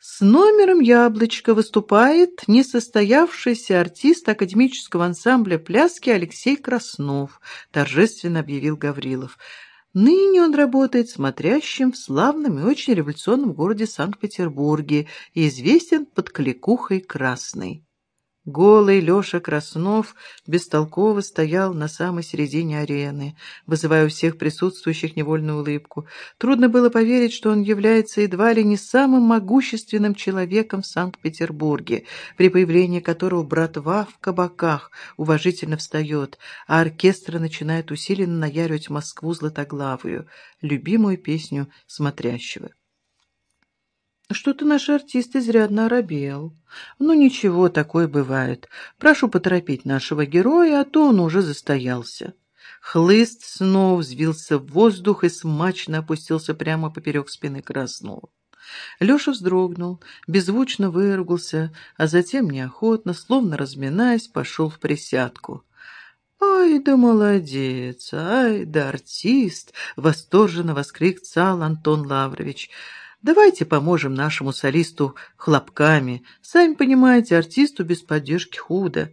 С номером «Яблочко» выступает несостоявшийся артист академического ансамбля пляски Алексей Краснов, торжественно объявил Гаврилов. Ныне он работает смотрящим в славном и очень революционном городе Санкт-Петербурге и известен под кликухой «Красной». Голый Леша Краснов бестолково стоял на самой середине арены, вызывая у всех присутствующих невольную улыбку. Трудно было поверить, что он является едва ли не самым могущественным человеком в Санкт-Петербурге, при появлении которого братва в кабаках уважительно встает, а оркестр начинает усиленно наяривать Москву златоглавую, любимую песню смотрящего. Что-то наш артист изрядно оробел. Ну ничего, такое бывает. Прошу поторопить нашего героя, а то он уже застоялся. Хлыст снова взвился в воздух и смачно опустился прямо поперек спины Краснова. Леша вздрогнул, беззвучно выругался, а затем неохотно, словно разминаясь, пошел в присядку. «Ай да молодец! Ай да артист!» — восторженно воскликнул Антон Лаврович — Давайте поможем нашему солисту хлопками. Сами понимаете, артисту без поддержки худо.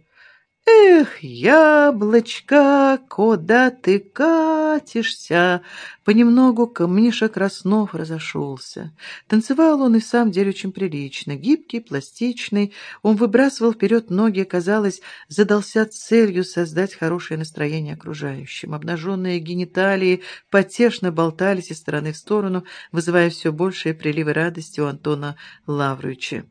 «Эх, яблочко, куда ты катишься?» Понемногу Камниша Краснов разошелся. Танцевал он и в самом деле очень прилично, гибкий, пластичный. Он выбрасывал вперед ноги, казалось, задался целью создать хорошее настроение окружающим. Обнаженные гениталии потешно болтались из стороны в сторону, вызывая все большие приливы радости у Антона Лавровича.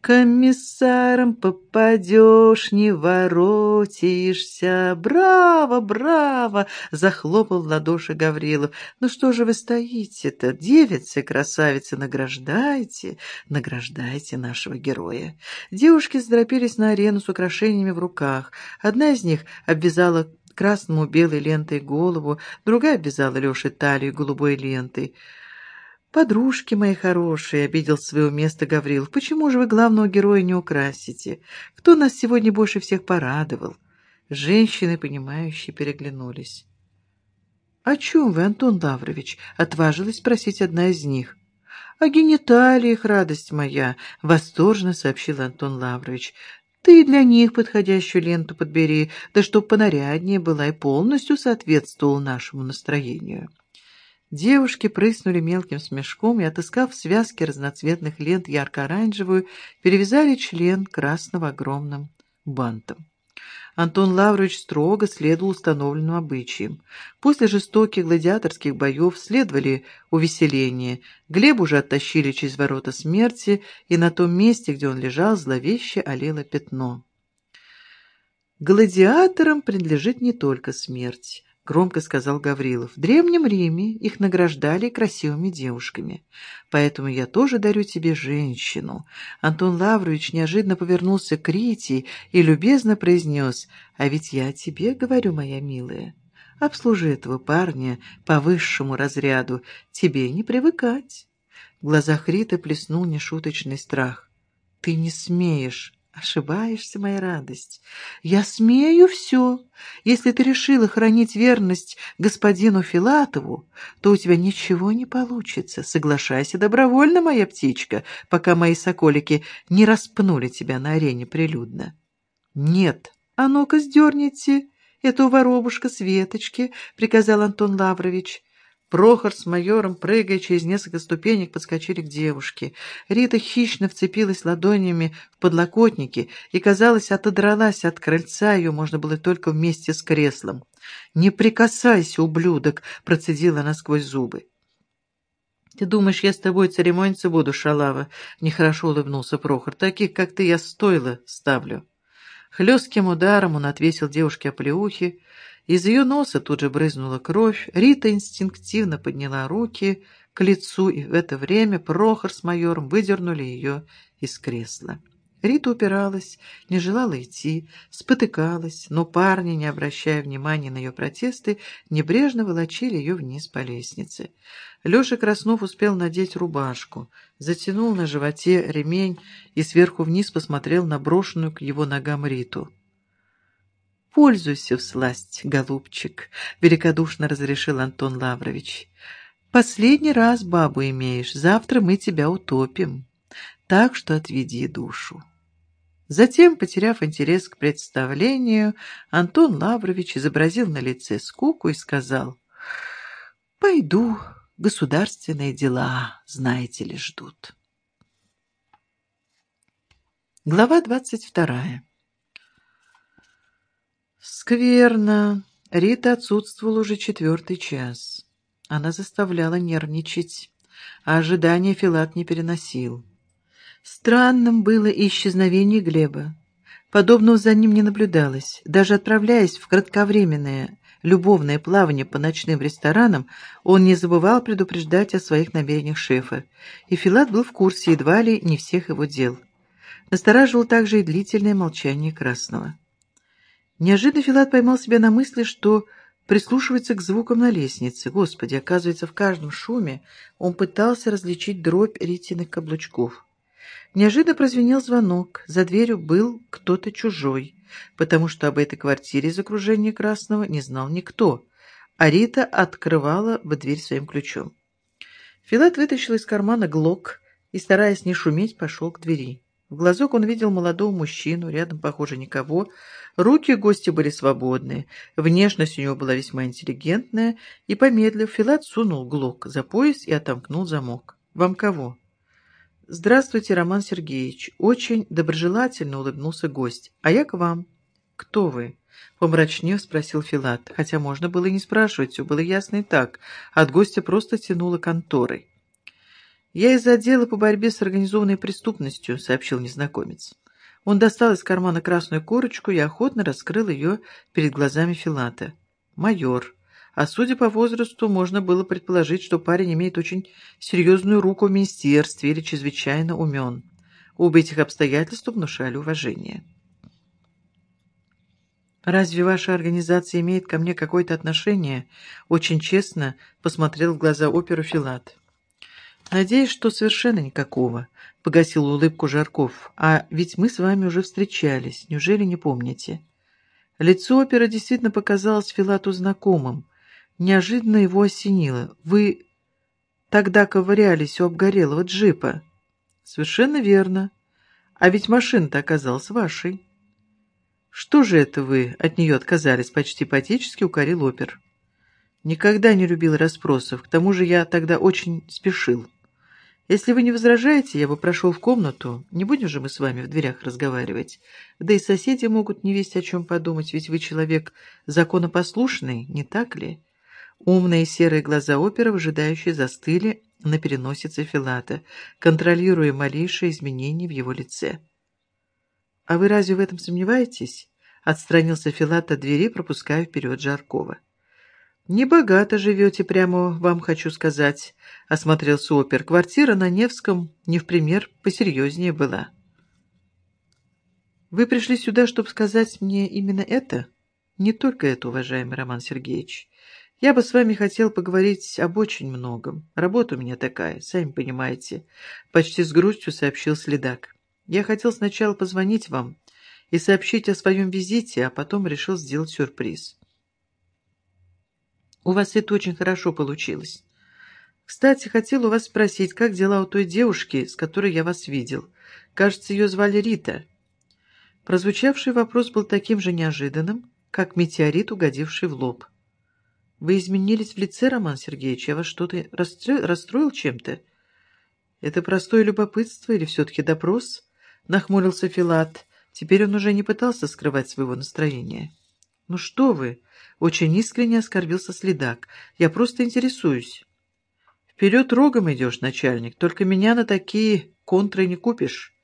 Комиссаром попадешь, не воротишься. Браво, браво! Захлопал в ладоши Гаврилов. Ну что же вы стоите-то, девицы, красавицы, награждайте, награждайте нашего героя. Девушки заторопились на арену с украшениями в руках. Одна из них обвязала красному белой лентой голову, другая обвязала Леше талию голубой лентой. «Подружки мои хорошие», — обидел своего места Гаврилов, — «почему же вы главного героя не украсите? Кто нас сегодня больше всех порадовал?» Женщины, понимающие, переглянулись. «О чем вы, Антон Лаврович?» — отважилась спросить одна из них. «О гениталиях, радость моя!» — восторженно сообщил Антон Лаврович. «Ты для них подходящую ленту подбери, да чтоб понаряднее была и полностью соответствовала нашему настроению». Девушки прыснули мелким смешком и, отыскав в связке разноцветных лент ярко-оранжевую, перевязали член красного огромным бантом. Антон Лаврович строго следовал установленным обычаям. После жестоких гладиаторских боев следовали увеселения. Глеб уже оттащили через ворота смерти, и на том месте, где он лежал, зловеще олело пятно. Гладиаторам принадлежит не только смерть громко сказал Гаврилов. В Древнем Риме их награждали красивыми девушками. Поэтому я тоже дарю тебе женщину. Антон Лаврович неожиданно повернулся к Рите и любезно произнес, «А ведь я тебе говорю, моя милая, обслужи этого парня по высшему разряду, тебе не привыкать». В глазах Риты плеснул нешуточный страх. «Ты не смеешь!» Ошибаешься, моя радость. Я смею все. Если ты решила хранить верность господину Филатову, то у тебя ничего не получится. Соглашайся добровольно, моя птичка, пока мои соколики не распнули тебя на арене прилюдно. Нет, а ну-ка сдерните эту воробушка с веточки, приказал Антон Лаврович. Прохор с майором, прыгая через несколько ступенек, подскочили к девушке. Рита хищно вцепилась ладонями в подлокотники и, казалось, отодралась от крыльца, ее можно было только вместе с креслом. «Не прикасайся, ублюдок!» — процедила она сквозь зубы. «Ты думаешь, я с тобой церемониться буду, шалава?» — нехорошо улыбнулся Прохор. «Таких, как ты, я стойло ставлю». Хлестким ударом он отвесил девушке оплеухи, из ее носа тут же брызнула кровь, Рита инстинктивно подняла руки к лицу, и в это время Прохор с майором выдернули ее из кресла. Рита упиралась, не желала идти, спотыкалась, но парни, не обращая внимания на ее протесты, небрежно волочили ее вниз по лестнице. Леша Краснов успел надеть рубашку, затянул на животе ремень и сверху вниз посмотрел на брошенную к его ногам Риту. «Пользуйся в сласть, голубчик», — великодушно разрешил Антон Лаврович. «Последний раз бабу имеешь, завтра мы тебя утопим». так что отведи душу. Затем, потеряв интерес к представлению, Антон Лаврович изобразил на лице скуку и сказал, «Пойду, государственные дела, знаете ли, ждут». Глава двадцать вторая. Скверно. Рита отсутствовала уже четвертый час. Она заставляла нервничать, а ожидания Филат не переносил. Странным было и исчезновение Глеба. Подобного за ним не наблюдалось. Даже отправляясь в кратковременное любовное плавание по ночным ресторанам, он не забывал предупреждать о своих намерениях шефа, и Филат был в курсе едва ли не всех его дел. Настораживал также и длительное молчание Красного. Неожиданно Филат поймал себя на мысли, что прислушивается к звукам на лестнице. Господи, оказывается, в каждом шуме он пытался различить дробь ритиных каблучков. Неожиданно прозвенел звонок. За дверью был кто-то чужой, потому что об этой квартире из окружения Красного не знал никто, а Рита открывала бы дверь своим ключом. Филат вытащил из кармана глок и, стараясь не шуметь, пошел к двери. В глазок он видел молодого мужчину, рядом, похоже, никого. Руки гостя были свободные, внешность у него была весьма интеллигентная, и, помедлив, Филат сунул глок за пояс и отомкнул замок. «Вам кого?» «Здравствуйте, Роман Сергеевич!» Очень доброжелательно улыбнулся гость. «А я к вам». «Кто вы?» Помрачнев спросил Филат, хотя можно было и не спрашивать, все было ясно и так. От гостя просто тянуло конторой. «Я из отдела по борьбе с организованной преступностью», — сообщил незнакомец. Он достал из кармана красную корочку и охотно раскрыл ее перед глазами Филата. «Майор», а судя по возрасту, можно было предположить, что парень имеет очень серьезную руку в министерстве или чрезвычайно умен. Оба этих обстоятельства внушали уважение. «Разве ваша организация имеет ко мне какое-то отношение?» Очень честно посмотрел в глаза оперу Филат. «Надеюсь, что совершенно никакого», — погасил улыбку Жарков. «А ведь мы с вами уже встречались, неужели не помните?» Лицо опера действительно показалось Филату знакомым. Неожиданно его осенило. «Вы тогда ковырялись у обгорелого джипа?» «Совершенно верно. А ведь машина-то оказалась вашей». «Что же это вы от нее отказались?» — почти патически укорил опер. «Никогда не любил расспросов. К тому же я тогда очень спешил. Если вы не возражаете, я бы прошел в комнату. Не будем же мы с вами в дверях разговаривать. Да и соседи могут не весть о чем подумать, ведь вы человек законопослушный, не так ли?» Умные серые глаза опера, выжидающие, застыли на переносице Филата, контролируя малейшие изменения в его лице. «А вы разве в этом сомневаетесь?» — отстранился Филат от двери, пропуская вперед Жаркова. «Небогато живете, прямо вам хочу сказать», — осмотрелся опер. «Квартира на Невском не в пример посерьезнее была». «Вы пришли сюда, чтобы сказать мне именно это?» «Не только это, уважаемый Роман Сергеевич. Я бы с вами хотел поговорить об очень многом. Работа у меня такая, сами понимаете. Почти с грустью сообщил следак. Я хотел сначала позвонить вам и сообщить о своем визите, а потом решил сделать сюрприз. У вас это очень хорошо получилось. Кстати, хотел у вас спросить, как дела у той девушки, с которой я вас видел? Кажется, ее звали Рита. Прозвучавший вопрос был таким же неожиданным, как метеорит, угодивший в лоб. Вы изменились в лице, Роман Сергеевич? Я вас что-то расстроил, чем-то? Это простое любопытство или все-таки допрос? Нахмурился Филат. Теперь он уже не пытался скрывать своего настроения. Ну что вы? Очень искренне оскорбился следак. Я просто интересуюсь. Вперед рогом идешь, начальник, только меня на такие контры не купишь.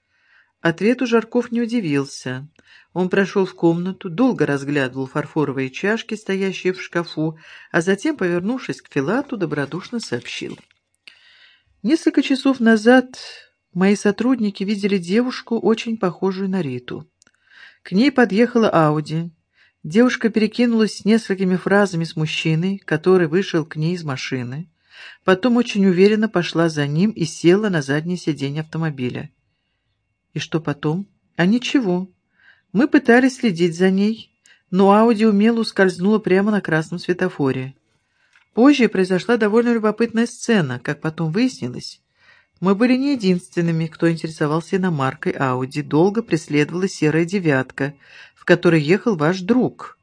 Ответу Жарков не удивился. Он прошел в комнату, долго разглядывал фарфоровые чашки, стоящие в шкафу, а затем, повернувшись к Филату, добродушно сообщил. Несколько часов назад мои сотрудники видели девушку, очень похожую на Риту. К ней подъехала Ауди. Девушка перекинулась несколькими фразами с мужчиной, который вышел к ней из машины. Потом очень уверенно пошла за ним и села на заднее сиденье автомобиля. И что потом? А ничего. Мы пытались следить за ней, но Ауди умело ускользнула прямо на красном светофоре. Позже произошла довольно любопытная сцена, как потом выяснилось. Мы были не единственными, кто интересовался иномаркой Ауди. Долго преследовала серая девятка, в которой ехал ваш друг.